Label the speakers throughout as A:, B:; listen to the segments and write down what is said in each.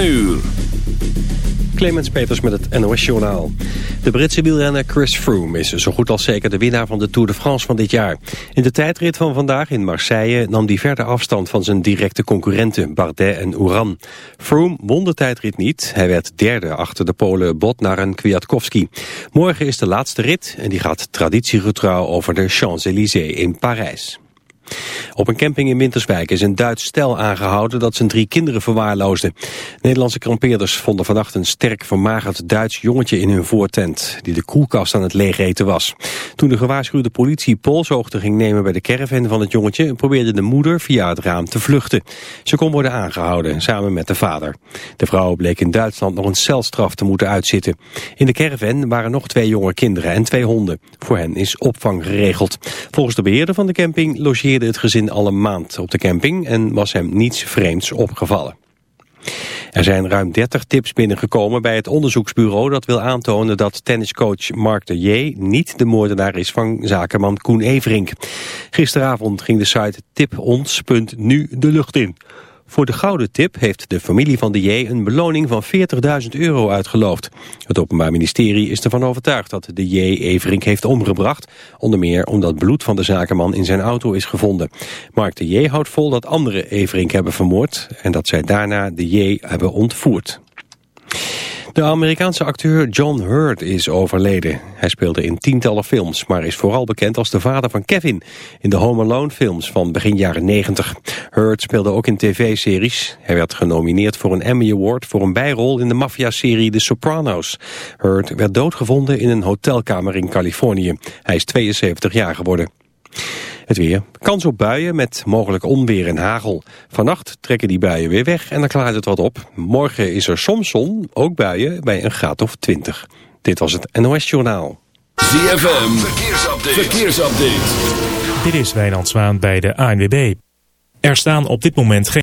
A: 7 uur.
B: Clemens Peters met het NOS Journaal. De Britse wielrenner Chris Froome is zo goed als zeker de winnaar van de Tour de France van dit jaar. In de tijdrit van vandaag in Marseille nam hij verder afstand van zijn directe concurrenten Bardet en Uran. Froome won de tijdrit niet. Hij werd derde achter de Polen Botnar en Kwiatkowski. Morgen is de laatste rit en die gaat traditiegetrouw over de Champs-Élysées in Parijs. Op een camping in Winterswijk is een Duits stel aangehouden dat zijn drie kinderen verwaarloosde. Nederlandse kampeerders vonden vannacht een sterk vermagerd Duits jongetje in hun voortent, die de koelkast aan het leegeten was. Toen de gewaarschuwde politie polshoogte ging nemen bij de caravan van het jongetje, probeerde de moeder via het raam te vluchten. Ze kon worden aangehouden, samen met de vader. De vrouw bleek in Duitsland nog een celstraf te moeten uitzitten. In de caravan waren nog twee jonge kinderen en twee honden. Voor hen is opvang geregeld. Volgens de beheerder van de camping logeerde het gezin al een maand op de camping en was hem niets vreemds opgevallen. Er zijn ruim 30 tips binnengekomen bij het onderzoeksbureau dat wil aantonen dat tenniscoach Mark de J. niet de moordenaar is van zakenman Koen Everink. Gisteravond ging de site tipons.nu de lucht in. Voor de gouden tip heeft de familie van de J een beloning van 40.000 euro uitgeloofd. Het Openbaar Ministerie is ervan overtuigd dat de J Everink heeft omgebracht. Onder meer omdat bloed van de zakenman in zijn auto is gevonden. Mark de J houdt vol dat anderen Everink hebben vermoord en dat zij daarna de J hebben ontvoerd. De Amerikaanse acteur John Hurt is overleden. Hij speelde in tientallen films, maar is vooral bekend als de vader van Kevin... in de Home Alone films van begin jaren 90. Hurt speelde ook in tv-series. Hij werd genomineerd voor een Emmy Award voor een bijrol in de maffia-serie The Sopranos. Hurt werd doodgevonden in een hotelkamer in Californië. Hij is 72 jaar geworden. Het weer. Kans op buien met mogelijk onweer en hagel. Vannacht trekken die buien weer weg en dan klaart het wat op. Morgen is er soms zon, ook buien, bij een graad of 20. Dit was het NOS Journaal.
A: ZFM, verkeersupdate. verkeersupdate.
C: Dit is Wijnand Zwaan bij de ANWB. Er staan op dit moment geen...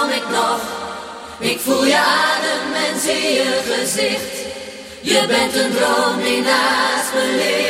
D: Droom ik nog. Ik voel je adem en zie je gezicht. Je bent een droom die naast me ligt.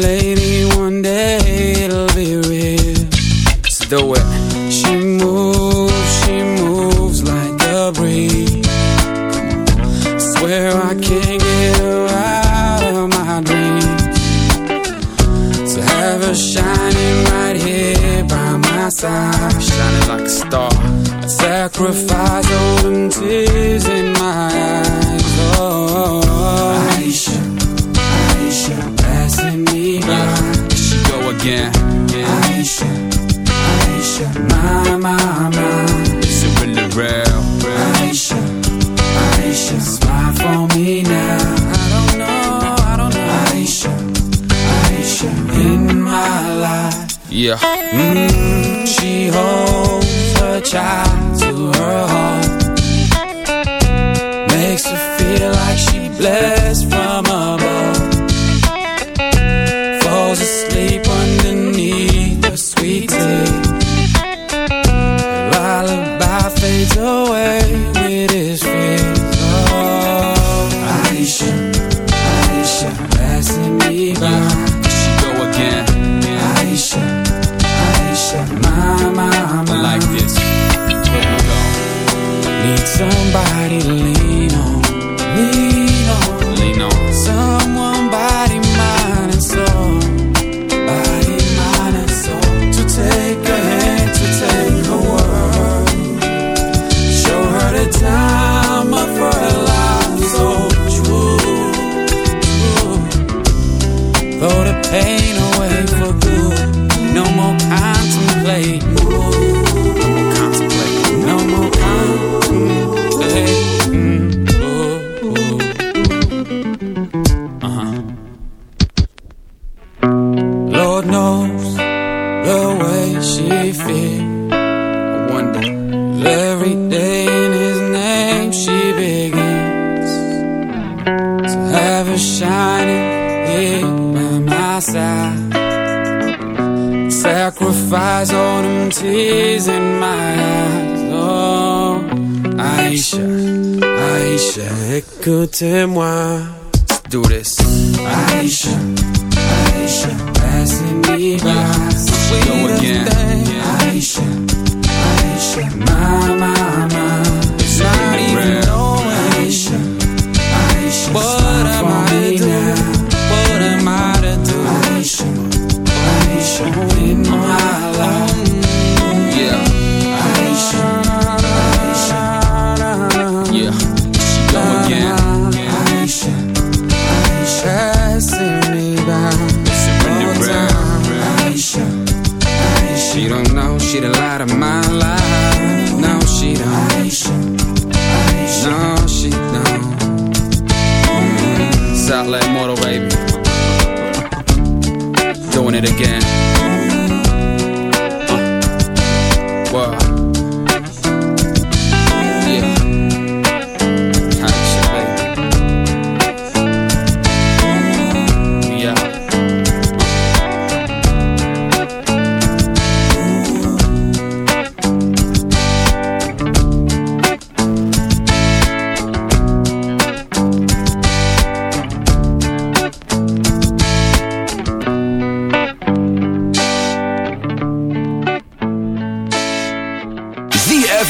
E: do it.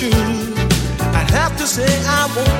F: true, I'd have to say I won't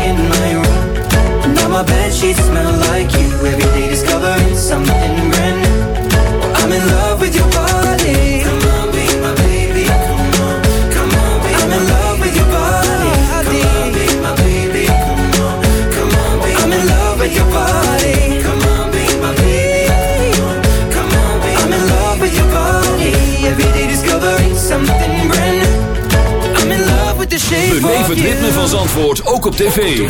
G: sheets smell like you. Every day discovering something brand new. I'm in love with your body. Come on, be my baby. Come on, come on, be I'm in love with your body. Come on, be my baby. Come on, come on, be I'm in love with your body. Come on, be my baby. Come on, come on, be I'm in love with your body. Every day discovering something brand new. I'm in love with the shape
A: Beleef
G: of
A: het ritme
G: you.
A: van Zandvoort ook op tv.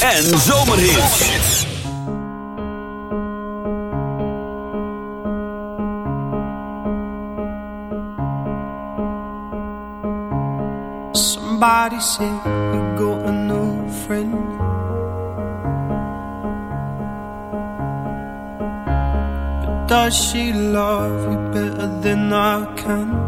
A: en zomerhits.
H: Somebody said you got a new friend. But does she love you better than I can?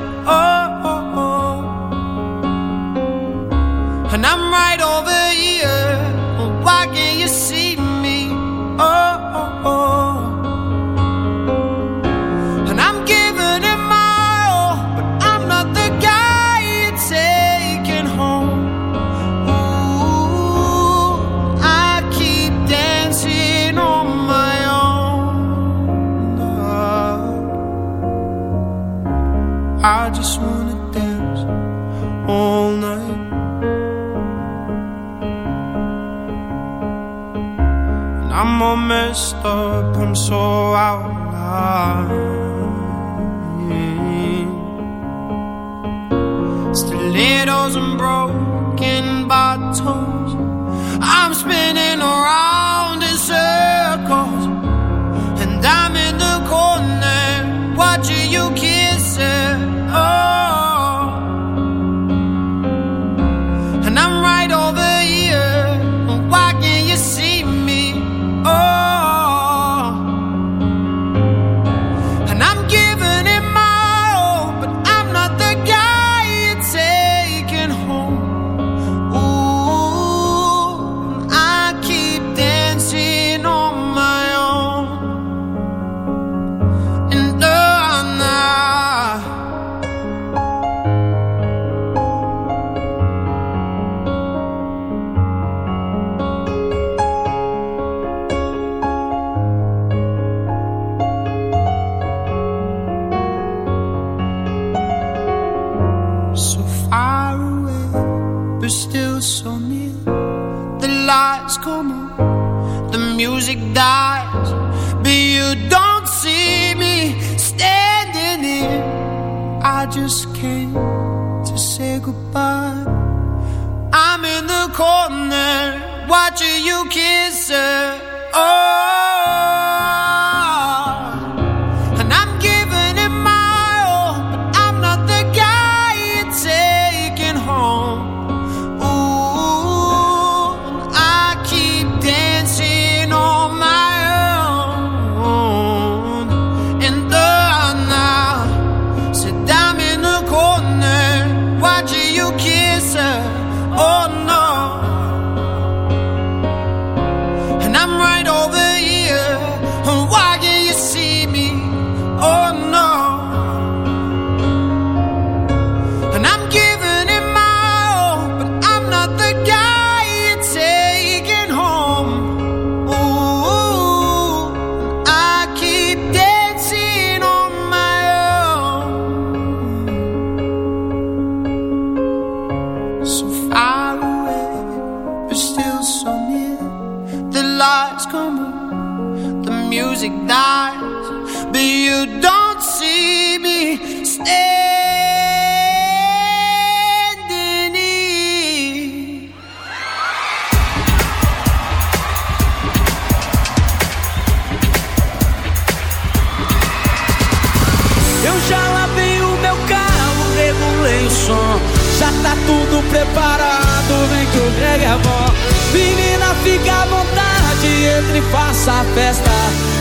H: Oh. just came to say goodbye. I'm in the corner watching you kiss her. Oh. night, but you don't see me standing here. Eu já lavei o meu carro, regulei o som, já tá
I: tudo preparado, vem que o grego é bom. Menina, fica à vontade, entre e faça a festa.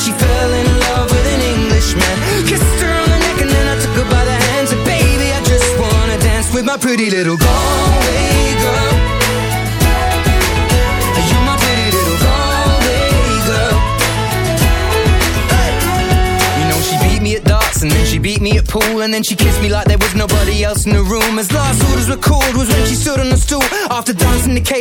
G: she fell in love with an Englishman. Kissed her on the neck and then I took her by the hands. And baby, I just wanna dance with my pretty little Galway girl. You're my pretty little Galway girl. You know she beat me at darts and then she beat me at pool and then she kissed me like there was nobody else in the room. As last orders were called was when she stood on the stool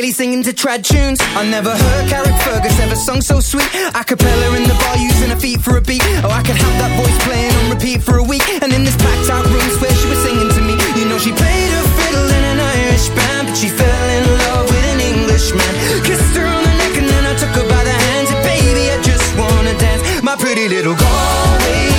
G: singing to trad tunes. I never heard Carrick Fergus ever sung so sweet. A cappella in the bar using her feet for a beat. Oh, I could have that voice playing on repeat for a week. And in this packed out room, swear she was singing to me. You know she played her fiddle in an Irish band, but she fell in love with an Englishman. Kissed her on the neck and then I took her by the hands. And baby, I just wanna dance, my pretty little Galway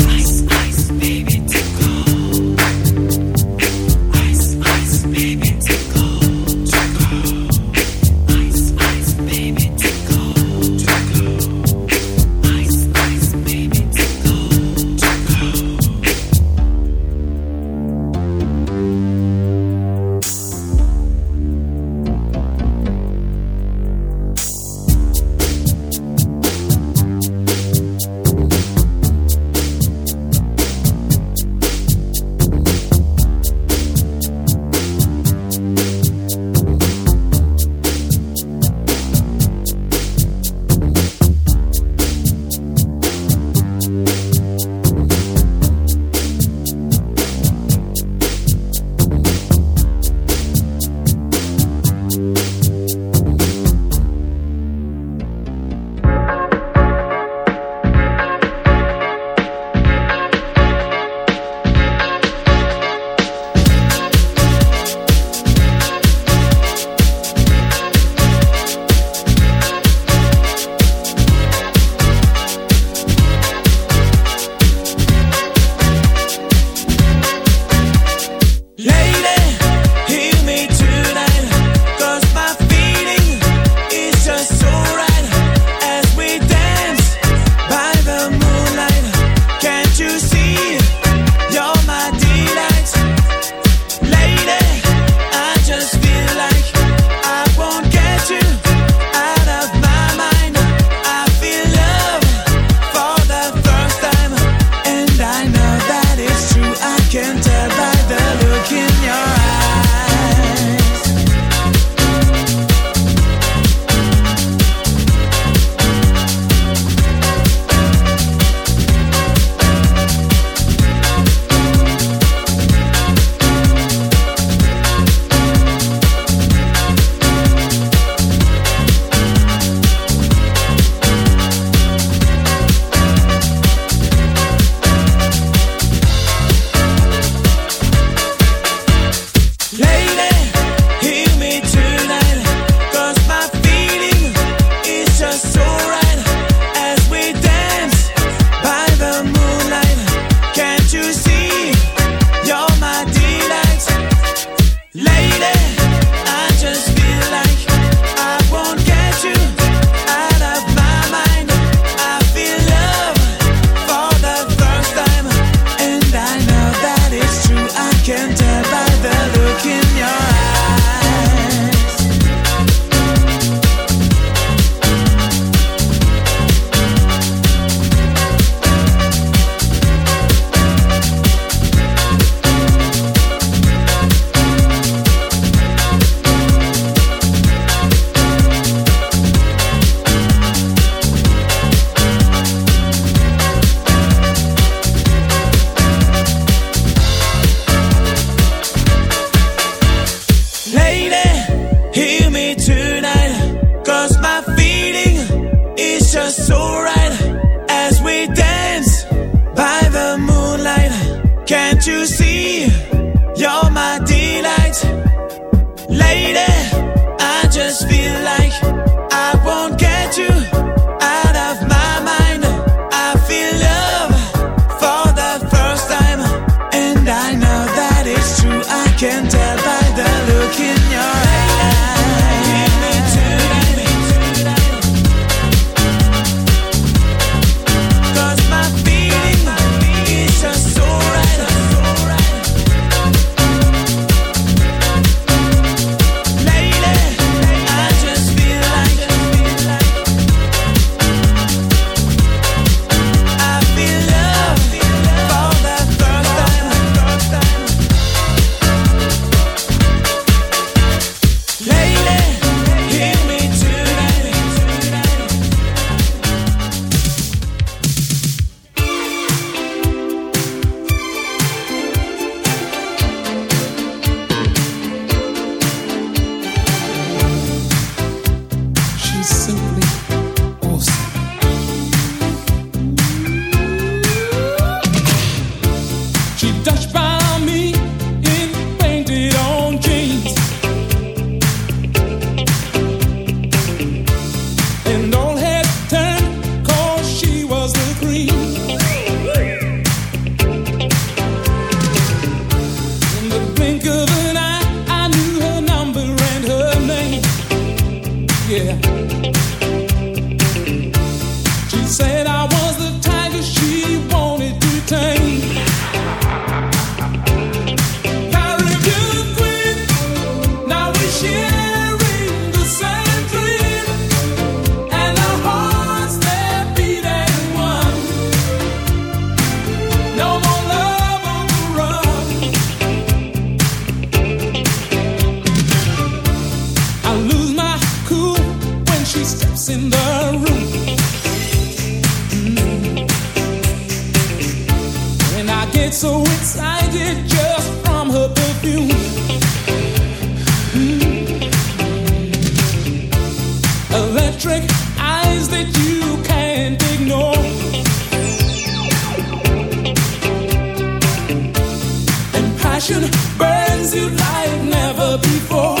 J: Burns you like never before.